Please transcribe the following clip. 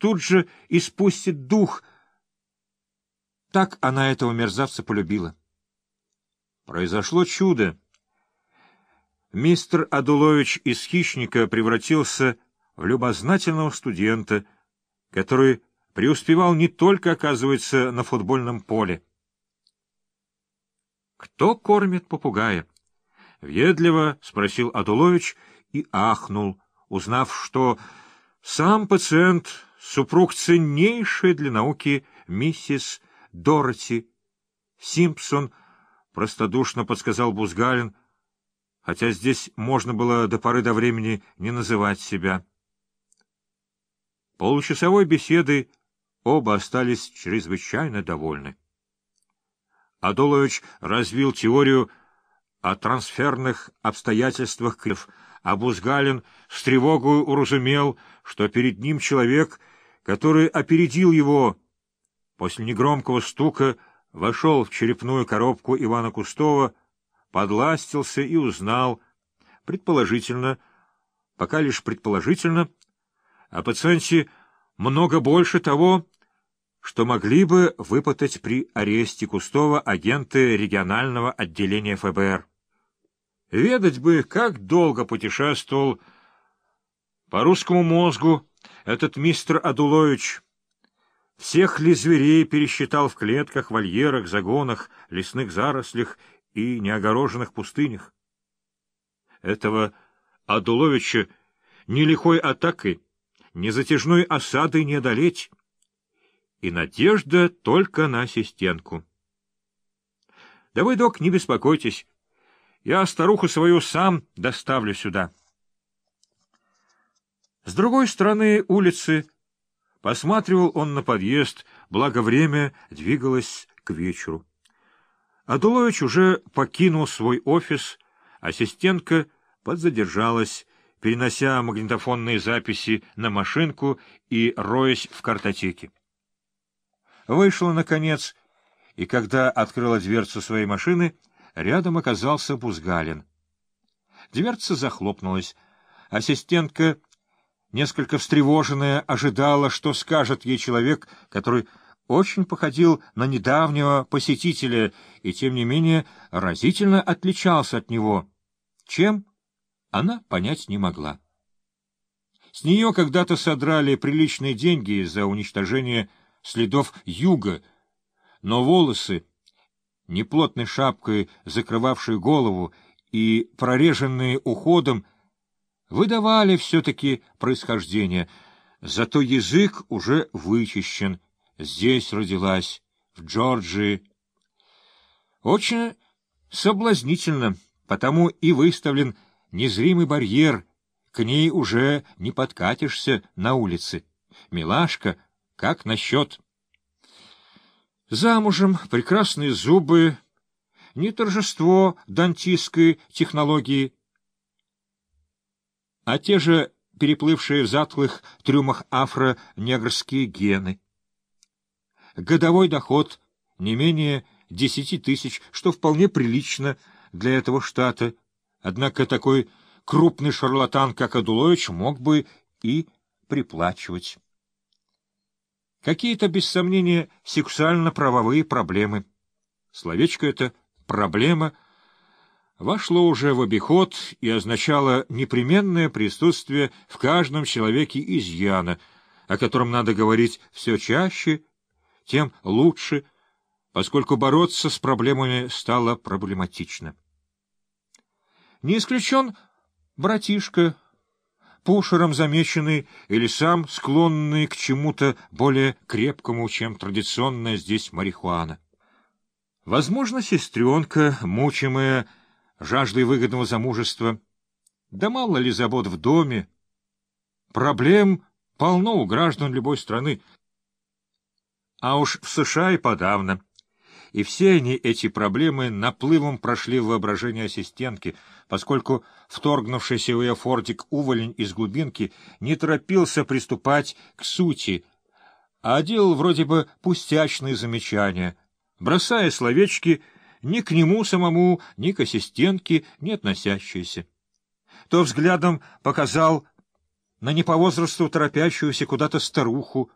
тут же испустит дух. Так она этого мерзавца полюбила. Произошло чудо. Мистер Адулович из хищника превратился в любознательного студента, который преуспевал не только, оказывается, на футбольном поле. «Кто кормит попугая?» — въедливо спросил Адулович и ахнул, узнав, что сам пациент — супруг ценнейшей для науки миссис Дороти. Симпсон простодушно подсказал Бузгалин, хотя здесь можно было до поры до времени не называть себя. Получасовой беседы оба остались чрезвычайно довольны. Адолович развил теорию о трансферных обстоятельствах Крив, а Бузгалин с тревогой уразумел, что перед ним человек, который опередил его. После негромкого стука вошел в черепную коробку Ивана Кустова, подластился и узнал, предположительно, пока лишь предположительно, о пациенте много больше того, что могли бы выпытать при аресте Кустова агенты регионального отделения ФБР. Ведать бы, как долго путешествовал по русскому мозгу этот мистер Адулович. Всех ли зверей пересчитал в клетках, вольерах, загонах, лесных зарослях и неогороженных пустынях? Этого Адуловича ни лихой атакой, ни затяжной осадой не одолеть, и надежда только на ассистентку. — Да вы, док, не беспокойтесь, я старуху свою сам доставлю сюда. С другой стороны улицы посматривал он на подъезд, благо время двигалось к вечеру. Адулович уже покинул свой офис, ассистентка подзадержалась, перенося магнитофонные записи на машинку и роясь в картотеке. Вышла, наконец, и когда открыла дверцу своей машины — Рядом оказался Бузгалин. Дверца захлопнулась. Ассистентка, несколько встревоженная, ожидала, что скажет ей человек, который очень походил на недавнего посетителя и, тем не менее, разительно отличался от него. Чем? Она понять не могла. С нее когда-то содрали приличные деньги за уничтожение следов юга, но волосы неплотной шапкой, закрывавшей голову, и прореженные уходом, выдавали все-таки происхождение, зато язык уже вычищен. Здесь родилась, в Джорджии. Очень соблазнительно, потому и выставлен незримый барьер, к ней уже не подкатишься на улице. Милашка, как насчет... Замужем, прекрасные зубы, не торжество дантистской технологии, а те же переплывшие в затлых трюмах афро-негрские гены. Годовой доход не менее десяти тысяч, что вполне прилично для этого штата, однако такой крупный шарлатан, как Адулович, мог бы и приплачивать. Какие-то, без сомнения, сексуально-правовые проблемы. Словечко это «проблема» вошло уже в обиход и означало непременное присутствие в каждом человеке изъяна, о котором надо говорить все чаще, тем лучше, поскольку бороться с проблемами стало проблематично. Не исключен братишка, пушером замеченный или сам склонный к чему-то более крепкому, чем традиционная здесь марихуана. Возможно, сестренка, мучимая жаждой выгодного замужества. Да мало ли забот в доме. Проблем полно у граждан любой страны. А уж в США и подавно и все они, эти проблемы, наплывом прошли в воображение ассистентки, поскольку вторгнувшийся в ее фортик уволень из глубинки не торопился приступать к сути, а делал вроде бы пустячные замечания, бросая словечки ни к нему самому, ни к ассистентке, не относящиеся. То взглядом показал на не по возрасту торопящуюся куда-то старуху,